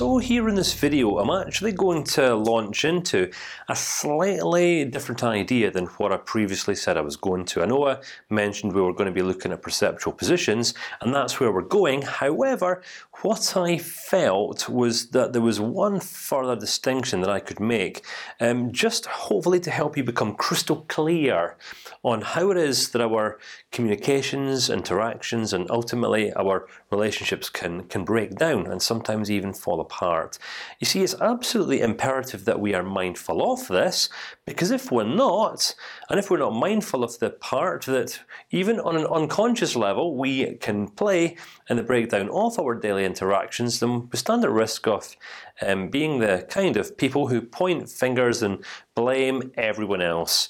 So here in this video, I'm actually going to launch into a slightly different idea than what I previously said I was going to. I know I mentioned we were going to be looking at perceptual positions, and that's where we're going. However, what I felt was that there was one further distinction that I could make, um, just hopefully to help you become crystal clear on how it is that our communications, interactions, and ultimately our relationships can can break down and sometimes even fall apart. You see, it's absolutely imperative that we are mindful of this, because if we're not, and if we're not mindful of the part that even on an unconscious level we can play in the breakdown of our daily interactions, then we stand at risk of um, being the kind of people who point fingers and blame everyone else.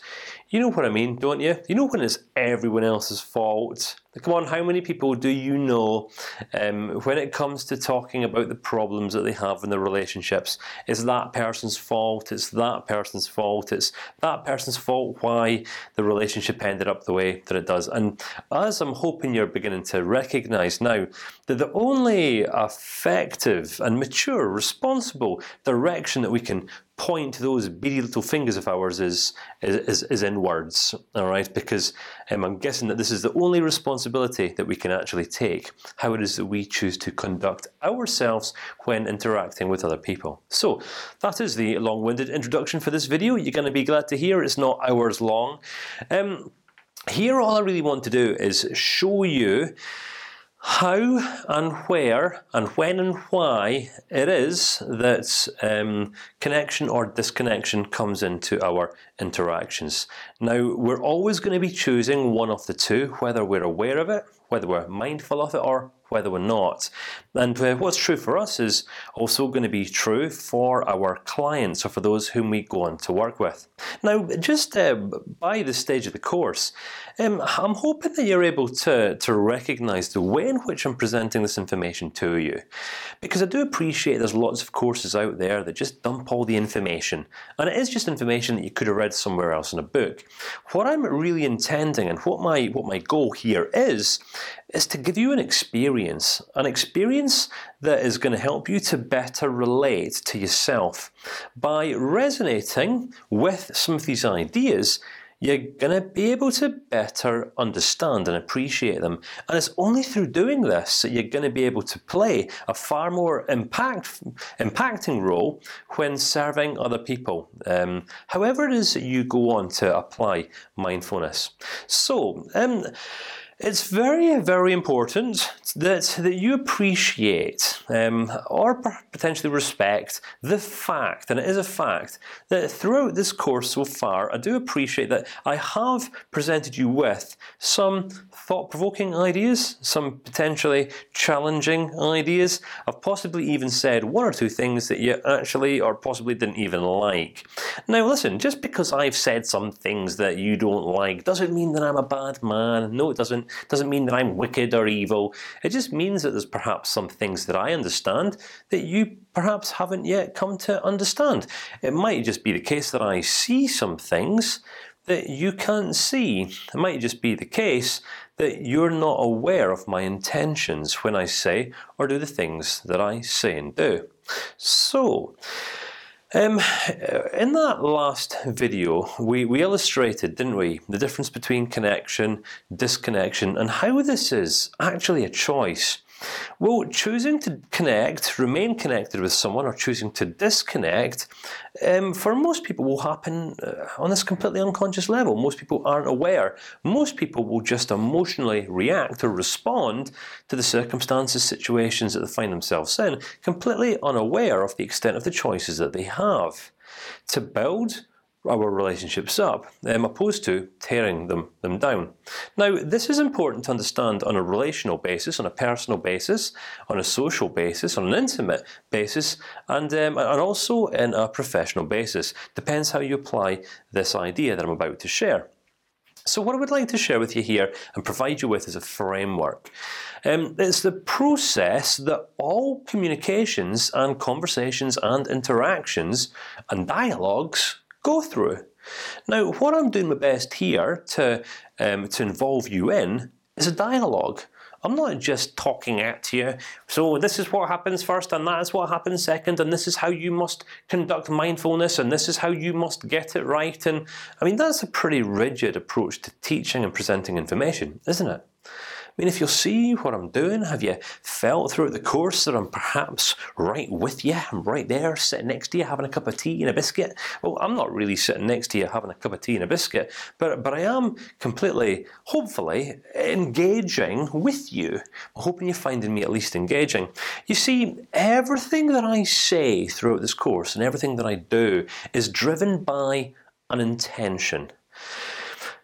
You know what I mean, don't you? You know when it's everyone else's fault. Come on, how many people do you know um, when it comes to talking about the problems that they have in their relationships? It's that person's fault. It's that person's fault. It's that person's fault why the relationship ended up the way that it does. And as I'm hoping you're beginning to recognise now that the only effective and mature, responsible direction that we can point those beady little fingers of ours is is, is inwards. All right, because um, I'm guessing that this is the only responsibility that we can actually take. How it is that we choose to conduct ourselves when interacting with other people. So that is the long-winded introduction for this video. You're going to be glad to hear it's not hours long. Um, here, all I really want to do is show you how and where and when and why it is that um, connection or disconnection comes into our interactions. Now we're always going to be choosing one of the two, whether we're aware of it, whether we're mindful of it, or whether we're not. And uh, what's true for us is also going to be true for our clients or for those whom we go on to work with. Now, just uh, by this stage of the course, um, I'm hoping that you're able to to recognise the way in which I'm presenting this information to you, because I do appreciate there's lots of courses out there that just dump all the information, and it is just information that you could have read somewhere else in a book. What I'm really intending, and what my what my goal here is, is to give you an experience, an experience that is going to help you to better relate to yourself by resonating with some of these ideas you're going to be able to better understand and appreciate them. And it's only through doing this that you're going to be able to play a far more impact, impacting role when serving other people. Um, however, it is that you go on to apply mindfulness. So. Um, it's very, very important that that you appreciate um, or potentially respect the fact, and it is a fact that throughout this course so far, I do appreciate that I have presented you with some thought-provoking ideas, some potentially challenging ideas. I've possibly even said one or two things that you actually or possibly didn't even like. Now, listen, just because I've said some things that you don't like doesn't mean that I'm a bad man. No, it doesn't doesn't mean that I'm wicked or evil. It just means that there's perhaps some things that I understand that you perhaps haven't yet come to understand. It might just be the case that I see some things that you can't see. It might just be the case that you're not aware of my intentions when I say or do the things that I say and do. So. Um, in that last video, we we illustrated, didn't we, the difference between connection, disconnection, and how this is actually a choice. Well, choosing to connect, remain connected with someone, or choosing to disconnect, um, for most people will happen uh, on this completely unconscious level. Most people aren't aware. Most people will just emotionally react or respond to the circumstances, situations that they find themselves in, completely unaware of the extent of the choices that they have. To build our relationships up, um, opposed to tearing them them down. Now, this is important to understand on a relational basis, on a personal basis, on a social basis, on an intimate basis, and um, and also in a professional basis. Depends how you apply this idea that I'm about to share. So, what I would like to share with you here and provide you with is a framework. Um, it's the process that all communications and conversations and interactions and dialogues go through. Now, what I'm doing my best here to um, to involve you in is a dialogue, I'm not just talking at you. So this is what happens first, and that is what happens second, and this is how you must conduct mindfulness, and this is how you must get it right. And I mean, that's a pretty rigid approach to teaching and presenting information, isn't it? I mean, if you'll see what I'm doing, have you felt throughout the course that I'm perhaps right with you? I'm right there, sitting next to you, having a cup of tea and a biscuit. Well, I'm not really sitting next to you having a cup of tea and a biscuit, but but I am completely, hopefully, engaging with you. I'm hoping you're finding me at least engaging. You see, everything that I say throughout this course and everything that I do is driven by an intention.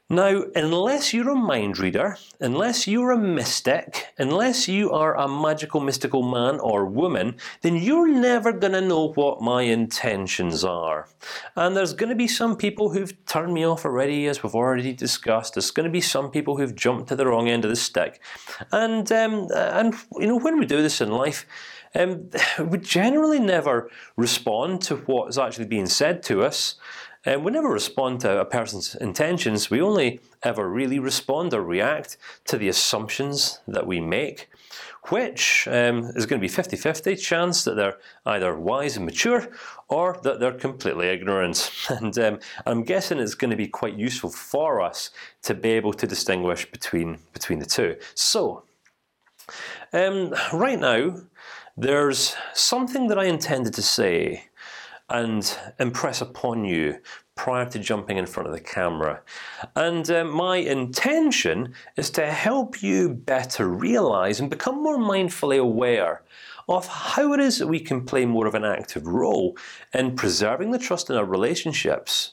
Now, unless you're a mind reader, unless you're a mystic, unless you are a magical, mystical man or woman, then you're never going to know what my intentions are. And there's going to be some people who've turned me off already, as we've already discussed. There's going to be some people who've jumped to the wrong end of the stick, and um, and you know when we do this in life. Um, we generally never respond to what is actually being said to us. And we never respond to a person's intentions. We only ever really respond or react to the assumptions that we make, which um, is going to be 50-50 chance that they're either wise and mature, or that they're completely ignorant. And um, I'm guessing it's going to be quite useful for us to be able to distinguish between between the two. So, um, right now, there's something that I intended to say and impress upon you prior to jumping in front of the camera. And uh, my intention is to help you better realize and become more mindfully aware of how it is that we can play more of an active role in preserving the trust in our relationships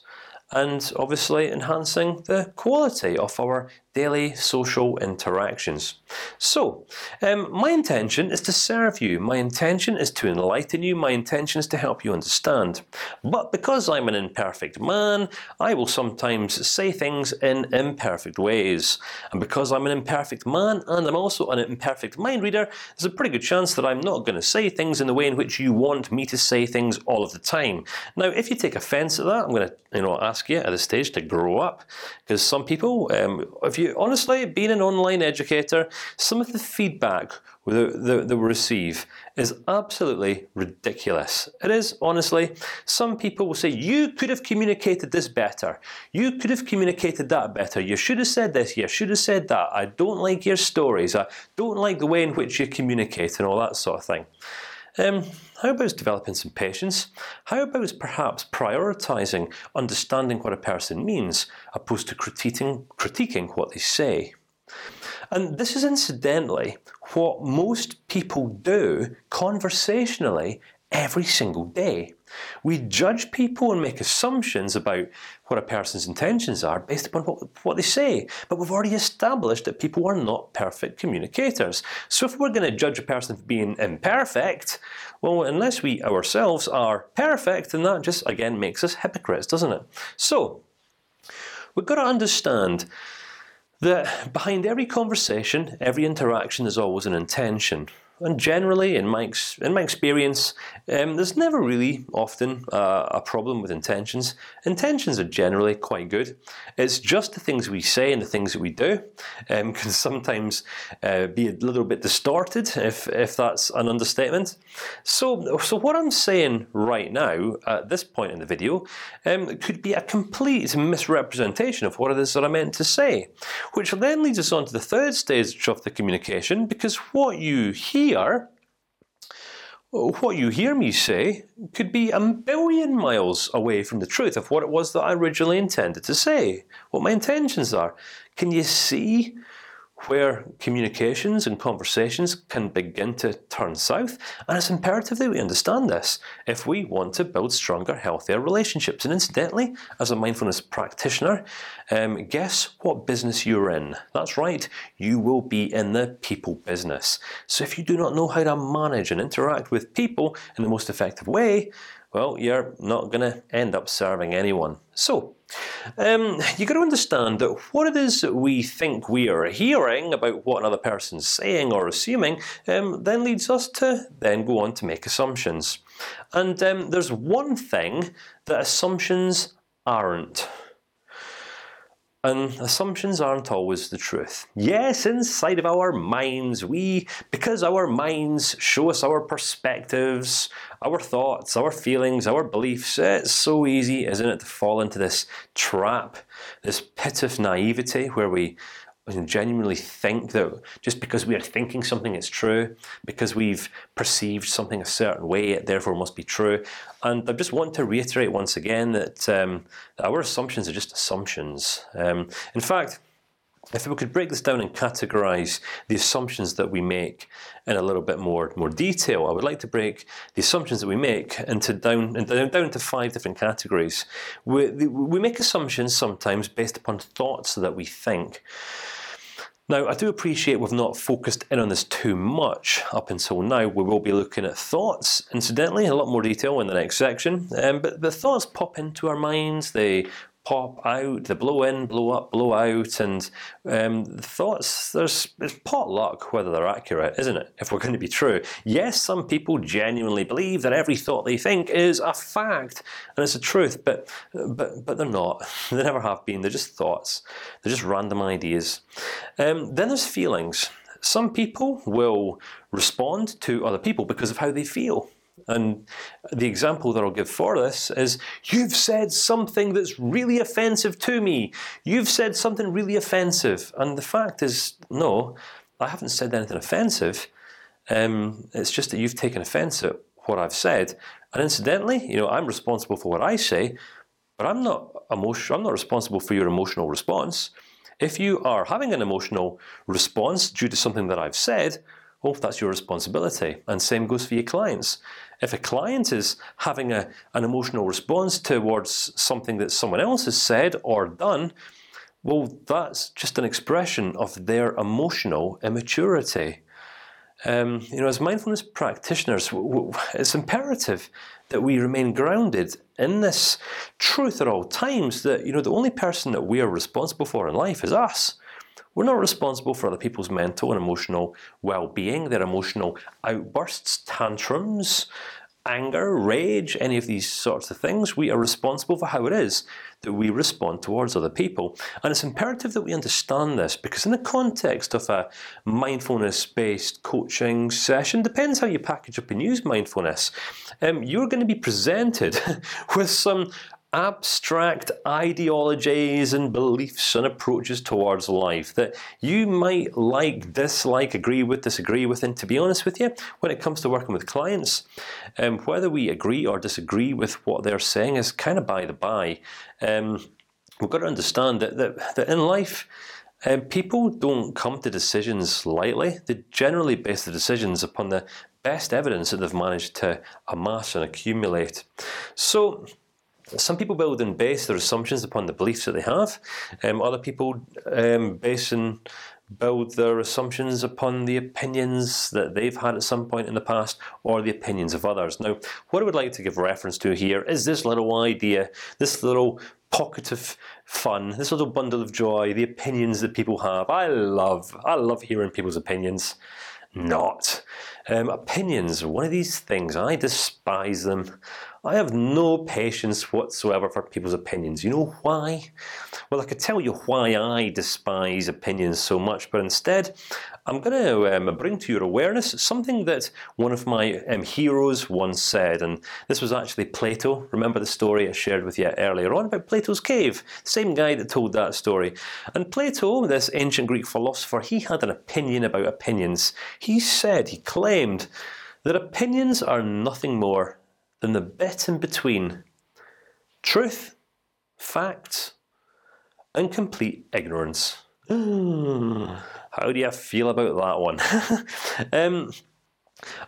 and obviously enhancing the quality of our daily social interactions. So, um, my intention is to serve you. My intention is to enlighten you. My intention is to help you understand. But because I'm an imperfect man, I will sometimes say things in imperfect ways. And because I'm an imperfect man, and I'm also an imperfect mind reader, there's a pretty good chance that I'm not going to say things in the way in which you want me to say things all of the time. Now, if you take offence at that, I'm going to, you know, ask you at this stage to grow up, because some people, um, if you you honestly, being an online educator, some of the feedback that, we receive is absolutely ridiculous. It is honestly. Some people will say you could have communicated this better. You could have communicated that better. You should have said this. You should have said that. I don't like your stories. I don't like the way in which you communicate and all that sort of thing. Um, how about developing some patience? How about perhaps prioritizing understanding what a person means, opposed to critiquing critiquing what they say? And this is incidentally what most people do conversationally every single day. We judge people and make assumptions about what a person's intentions are based upon what, what they say. But we've already established that people are not perfect communicators. So if we're going to judge a person for being imperfect, well, unless we ourselves are perfect, then that just again makes us hypocrites, doesn't it? So we've got to understand that behind every conversation, every interaction, there's always an intention and generally, in my in my experience, um, there's never really often uh, a problem with intentions. Intentions are generally quite good. It's just the things we say and the things that we do um, can sometimes uh, be a little bit distorted, if if that's an understatement. So, so what I'm saying right now at this point in the video um, could be a complete misrepresentation of what it is that I meant to say, which then leads us on to the third stage of the communication, because what you hear here, what you hear me say could be a billion miles away from the truth of what it was that I originally intended to say, what my intentions are. Can you see where communications and conversations can begin to turn south, and it's imperative that we understand this if we want to build stronger, healthier relationships. And incidentally, as a mindfulness practitioner, um, guess what business you're in? That's right, you will be in the people business. So if you do not know how to manage and interact with people in the most effective way, well, you're not going to end up serving anyone. So. Um, you got to understand that what it is that we think we are hearing about what another person's saying or assuming, um, then leads us to then go on to make assumptions. And um, there's one thing that assumptions aren't. And assumptions aren't always the truth. Yes, inside of our minds, we, because our minds show us our perspectives, our thoughts, our feelings, our beliefs. It's so easy, isn't it, to fall into this trap, this pit of naivety, where we genuinely think that just because we are thinking something is true, because we've perceived something a certain way, it therefore must be true. And I just want to reiterate once again that, um, our assumptions are just assumptions. Um, in fact, if we could break this down and categorize the assumptions that we make in a little bit more more detail, I would like to break the assumptions that we make into down into, down to five different categories. We we make assumptions sometimes based upon thoughts that we think. Now, I do appreciate we've not focused in on this too much up until now. We will be looking at thoughts, incidentally, a lot more detail in the next section. Um, but the thoughts pop into our minds. They pop out, they blow in, blow up, blow out, and um, thoughts. There's it's pot luck whether they're accurate, isn't it? If we're going to be true, yes, some people genuinely believe that every thought they think is a fact and it's a truth, but but but they're not. They never have been. They're just thoughts. They're just random ideas. Um, then there's feelings. Some people will respond to other people because of how they feel. And the example that I'll give for this is: you've said something that's really offensive to me. You've said something really offensive, and the fact is, no, I haven't said anything offensive. Um, it's just that you've taken offence at what I've said, and incidentally, you know, I'm responsible for what I say, but I'm not emotion. I'm not responsible for your emotional response. If you are having an emotional response due to something that I've said, well, that's your responsibility. And same goes for your clients. If a client is having a, an emotional response towards something that someone else has said or done, well, that's just an expression of their emotional immaturity. Um, you know, as mindfulness practitioners, it's imperative that we remain grounded in this truth at all times. That you know, the only person that we are responsible for in life is us. We're not responsible for other people's mental and emotional well-being, their emotional outbursts, tantrums, anger, rage, any of these sorts of things. We are responsible for how it is that we respond towards other people, and it's imperative that we understand this because, in the context of a mindfulness-based coaching session, depends how you package up and use mindfulness. Um, you're going to be presented with some abstract ideologies and beliefs and approaches towards life that you might like, dislike, agree with, disagree with. And to be honest with you, when it comes to working with clients, um, whether we agree or disagree with what they're saying is kind of by the by. Um, we've got to understand that that, that in life. Um, people don't come to decisions lightly. They generally base the decisions upon the best evidence that they've managed to amass and accumulate. So, some people build and base their assumptions upon the beliefs that they have. Um, other people um, base and build their assumptions upon the opinions that they've had at some point in the past, or the opinions of others. Now, what I would like to give reference to here is this little idea, this little pocket of fun, this little bundle of joy, the opinions that people have. I love, I love hearing people's opinions. Not um, opinions one of these things. I despise them. I have no patience whatsoever for people's opinions. You know why? Well, I could tell you why I despise opinions so much, but instead, I'm going to um, bring to your awareness something that one of my um, heroes once said, and this was actually Plato. Remember the story I shared with you earlier on about Plato's cave? Same guy that told that story. And Plato, this ancient Greek philosopher, he had an opinion about opinions. He said, he claimed that opinions are nothing more than the bit in between truth, facts, and complete ignorance. How do you feel about that one? um,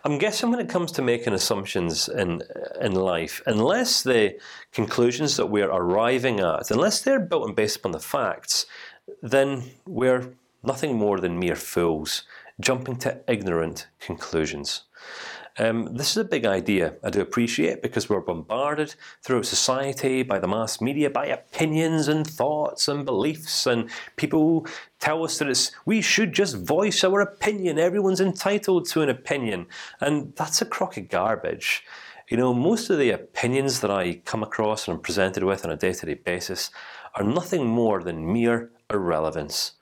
I'm guessing when it comes to making assumptions in in life, unless the conclusions that we're arriving at, unless they're built and based upon the facts, then we're nothing more than mere fools jumping to ignorant conclusions. Um, this is a big idea. I do appreciate because we're bombarded throughout society by the mass media, by opinions and thoughts and beliefs, and people tell us that it's we should just voice our opinion. Everyone's entitled to an opinion, and that's a crock of garbage. You know, most of the opinions that I come across and I'm presented with on a day-to-day -day basis are nothing more than mere irrelevance.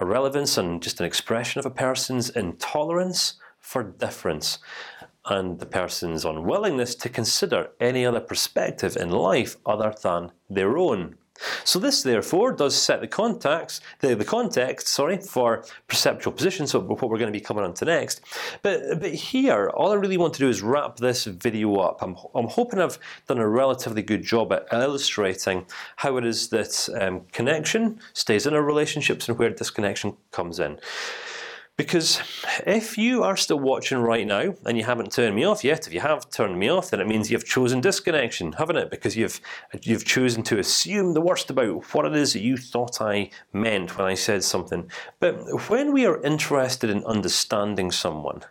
Irrelevance and just an expression of a person's intolerance for difference, and the person's unwillingness to consider any other perspective in life other than their own. So this, therefore, does set the context, the, the context, sorry, for perceptual position. So what we're going to be coming on to next. But but here, all I really want to do is wrap this video up. I'm I'm hoping I've done a relatively good job at illustrating how it is that um, connection stays in our relationships and where disconnection comes in. Because if you are still watching right now and you haven't turned me off yet, if you have turned me off, then it means you've chosen disconnection, haven't it? Because you've you've chosen to assume the worst about what it is that you thought I meant when I said something. But when we are interested in understanding someone,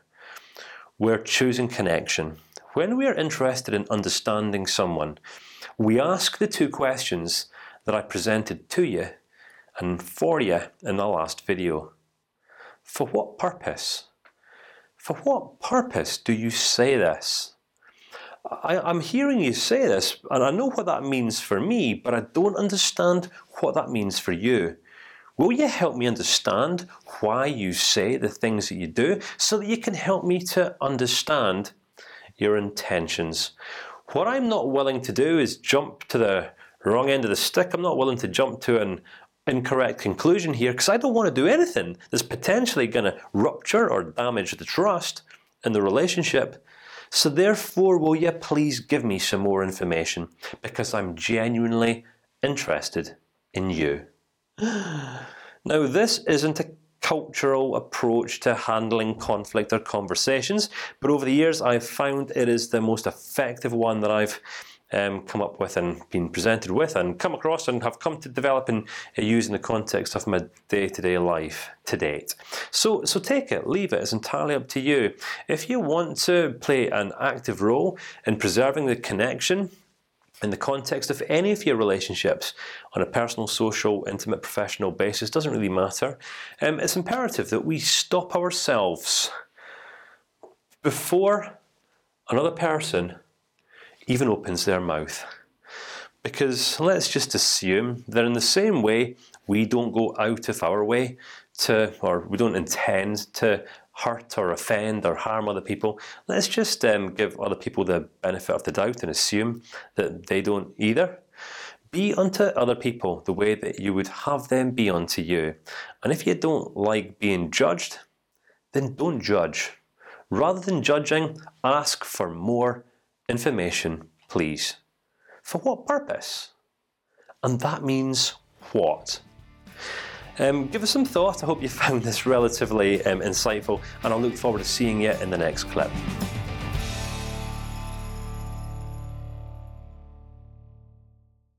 we're choosing connection. When we are interested in understanding someone, we ask the two questions that I presented to you and for you in the last video. For what purpose? For what purpose do you say this? I, am hearing you say this, and I know what that means for me, but I don't understand what that means for you. Will you help me understand why you say the things that you do, so that you can help me to understand your intentions? What I'm not willing to do is jump to the wrong end of the stick. I'm not willing to jump to an incorrect conclusion here because I don't want to do anything that's potentially going to rupture or damage the trust in the relationship. So therefore, will you please give me some more information because I'm genuinely interested in you. Now, this isn't a cultural approach to handling conflict or conversations, but over the years I've found it is the most effective one that I've um, come up with and been presented with and come across and have come to develop and uh, use in the context of my day-to-day -day life to date. So, so take it, leave it. It's entirely up to you. If you want to play an active role in preserving the connection in the context of any of your relationships on a personal, social, intimate, professional basis doesn't really matter. Um, it's imperative that we stop ourselves before another person even opens their mouth. Because let's just assume that in the same way we don't go out of our way to, or we don't intend to hurt or offend or harm other people. Let's just um, give other people the benefit of the doubt and assume that they don't either. Be unto other people the way that you would have them be unto you. And if you don't like being judged, then don't judge. Rather than judging, ask for more information, please. For what purpose? And that means what? Um, give us some thought. I hope you found this relatively um, insightful, and I'll look forward to seeing you in the next clip.